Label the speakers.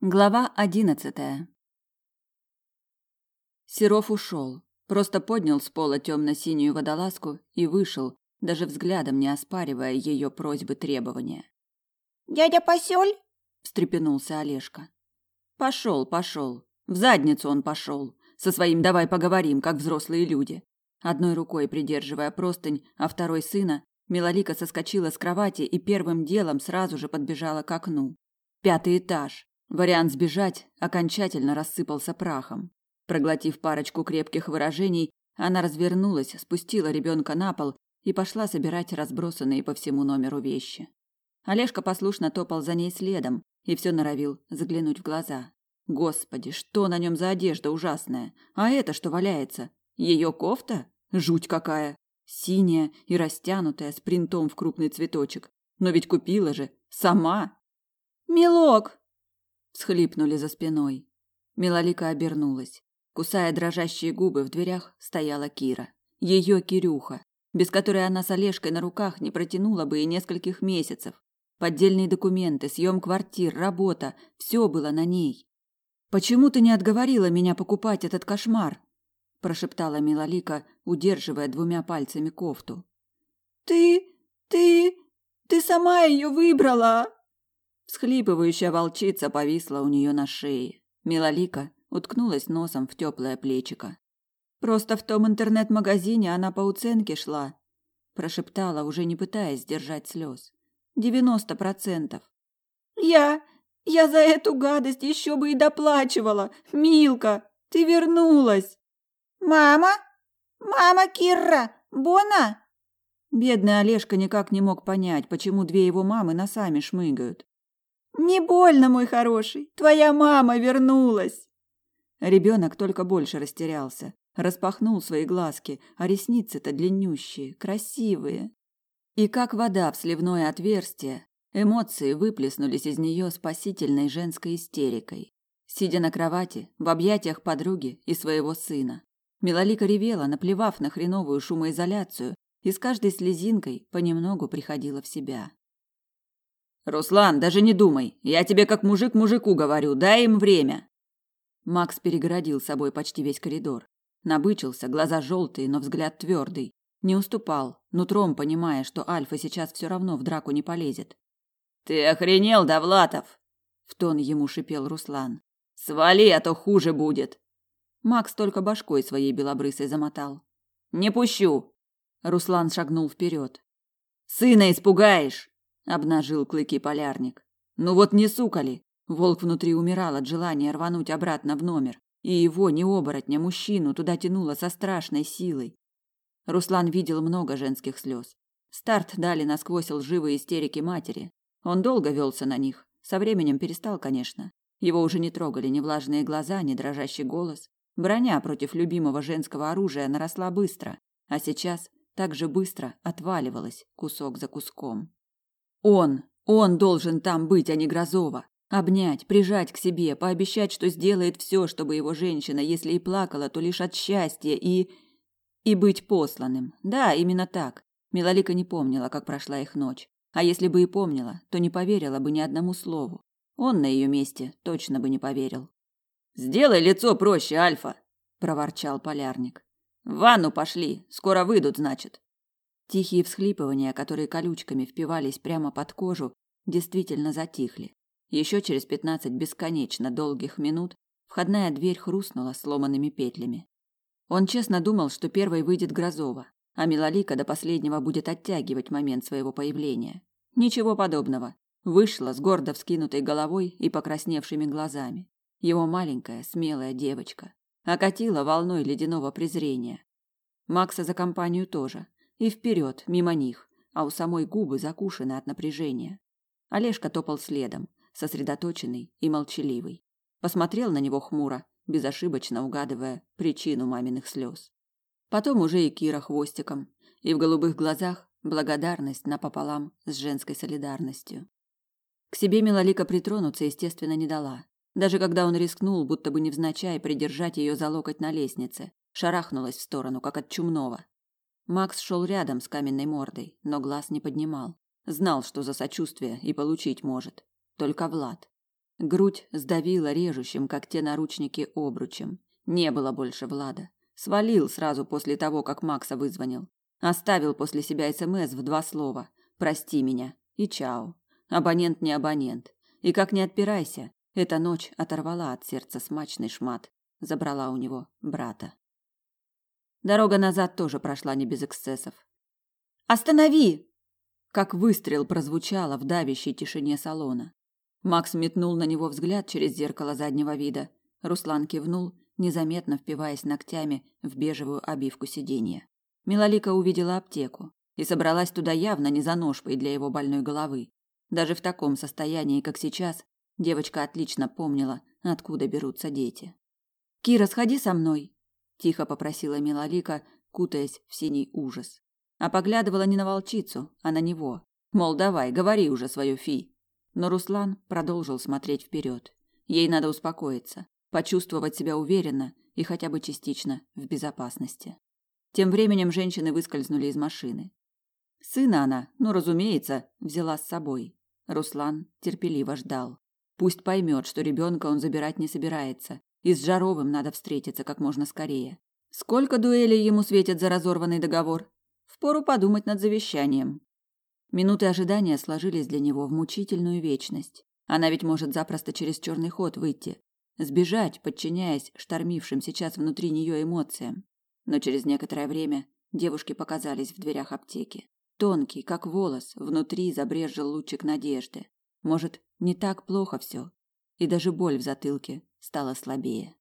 Speaker 1: Глава одиннадцатая. Серов ушел, просто поднял с пола темно-синюю водолазку и вышел, даже взглядом не оспаривая ее просьбы требования.
Speaker 2: «Дядя Посёль?»
Speaker 1: – встрепенулся Олежка. «Пошел, пошел. В задницу он пошел. Со своим «давай поговорим», как взрослые люди». Одной рукой придерживая простынь, а второй сына, Милолика соскочила с кровати и первым делом сразу же подбежала к окну. Пятый этаж. Вариант сбежать окончательно рассыпался прахом. Проглотив парочку крепких выражений, она развернулась, спустила ребенка на пол и пошла собирать разбросанные по всему номеру вещи. Олежка послушно топал за ней следом и все норовил заглянуть в глаза. Господи, что на нем за одежда ужасная! А это что валяется? Ее кофта? Жуть какая! Синяя и растянутая, с принтом в крупный цветочек. Но ведь купила же. Сама.
Speaker 2: «Милок!»
Speaker 1: Схлипнули за спиной. Милолика обернулась. Кусая дрожащие губы, в дверях стояла Кира. Ее Кирюха, без которой она с Олежкой на руках не протянула бы и нескольких месяцев. Поддельные документы, съем квартир, работа – все было на ней. «Почему ты не отговорила меня покупать этот кошмар?» – прошептала Милолика, удерживая двумя пальцами кофту.
Speaker 2: «Ты... ты... ты сама ее выбрала!»
Speaker 1: Всхлипывающая волчица повисла у нее на шее. Милолика уткнулась носом в теплое плечико. Просто в том интернет-магазине она по уценке шла, прошептала, уже не пытаясь сдержать слез. Девяносто процентов.
Speaker 2: Я... я за эту гадость еще бы и доплачивала. Милка, ты вернулась. Мама? Мама Кирра, Бона?
Speaker 1: Бедный Олежка никак не мог понять, почему две его мамы носами шмыгают.
Speaker 2: Не больно, мой хороший. Твоя мама вернулась.
Speaker 1: Ребенок только больше растерялся, распахнул свои глазки, а ресницы-то длиннющие, красивые. И как вода в сливное отверстие, эмоции выплеснулись из нее спасительной женской истерикой. Сидя на кровати, в объятиях подруги и своего сына, Милолика ревела, наплевав на хреновую шумоизоляцию, и с каждой слезинкой понемногу приходила в себя. Руслан, даже не думай. Я тебе как мужик мужику говорю, дай им время. Макс перегородил собой почти весь коридор. Набычился, глаза желтые, но взгляд твердый. Не уступал, нутром понимая, что Альфа сейчас все равно в драку не полезет. Ты охренел, Давлатов? В тон ему шипел Руслан. Свали, а то хуже будет. Макс только башкой своей белобрысой замотал. Не пущу. Руслан шагнул вперед. Сына испугаешь обнажил клыки полярник. Ну вот не сука ли? Волк внутри умирал от желания рвануть обратно в номер, и его, не оборотня, мужчину, туда тянуло со страшной силой. Руслан видел много женских слез. Старт дали насквозь лживые истерики матери. Он долго велся на них. Со временем перестал, конечно. Его уже не трогали ни влажные глаза, ни дрожащий голос. Броня против любимого женского оружия наросла быстро, а сейчас так же быстро отваливалась кусок за куском. Он, он должен там быть, а не Грозова. Обнять, прижать к себе, пообещать, что сделает все, чтобы его женщина, если и плакала, то лишь от счастья и... И быть посланным. Да, именно так. Милолика не помнила, как прошла их ночь. А если бы и помнила, то не поверила бы ни одному слову. Он на ее месте точно бы не поверил. «Сделай лицо проще, Альфа!» – проворчал полярник. «В ванну пошли, скоро выйдут, значит». Тихие всхлипывания, которые колючками впивались прямо под кожу, действительно затихли. Еще через пятнадцать бесконечно долгих минут входная дверь хрустнула сломанными петлями. Он честно думал, что первой выйдет Грозова, а Милолика до последнего будет оттягивать момент своего появления. Ничего подобного. Вышла с гордо вскинутой головой и покрасневшими глазами. Его маленькая, смелая девочка. Окатила волной ледяного презрения. Макса за компанию тоже и вперед, мимо них, а у самой губы закушены от напряжения. Олежка топал следом, сосредоточенный и молчаливый. Посмотрел на него хмуро, безошибочно угадывая причину маминых слез. Потом уже и Кира хвостиком, и в голубых глазах благодарность напополам с женской солидарностью. К себе Милолика притронуться, естественно, не дала. Даже когда он рискнул, будто бы невзначай, придержать ее за локоть на лестнице, шарахнулась в сторону, как от чумного, Макс шел рядом с каменной мордой, но глаз не поднимал. Знал, что за сочувствие и получить может. Только Влад. Грудь сдавила режущим, как те наручники, обручем. Не было больше Влада. Свалил сразу после того, как Макса вызвонил. Оставил после себя СМС в два слова. «Прости меня» и «Чао». Абонент не абонент. И как не отпирайся, эта ночь оторвала от сердца смачный шмат. Забрала у него брата. Дорога назад тоже прошла не без эксцессов.
Speaker 2: «Останови!»
Speaker 1: Как выстрел прозвучало в давящей тишине салона. Макс метнул на него взгляд через зеркало заднего вида. Руслан кивнул, незаметно впиваясь ногтями в бежевую обивку сиденья. Милолика увидела аптеку и собралась туда явно не за ножпой для его больной головы. Даже в таком состоянии, как сейчас, девочка отлично помнила, откуда берутся дети. «Кира, сходи со мной», – тихо попросила Милолика, кутаясь в синий ужас. А поглядывала не на волчицу, а на него. Мол, давай, говори уже свою фи. Но Руслан продолжил смотреть вперед. Ей надо успокоиться, почувствовать себя уверенно и хотя бы частично в безопасности. Тем временем женщины выскользнули из машины. Сына она, ну, разумеется, взяла с собой. Руслан терпеливо ждал. Пусть поймет, что ребенка он забирать не собирается, и с Жаровым надо встретиться как можно скорее. Сколько дуэлей ему светят за разорванный договор? Впору подумать над завещанием. Минуты ожидания сложились для него в мучительную вечность. Она ведь может запросто через черный ход выйти, сбежать, подчиняясь штормившим сейчас внутри нее эмоциям. Но через некоторое время девушки показались в дверях аптеки. Тонкий, как волос, внутри забрезжил лучик надежды. Может, не так плохо все, и даже боль в затылке стала слабее.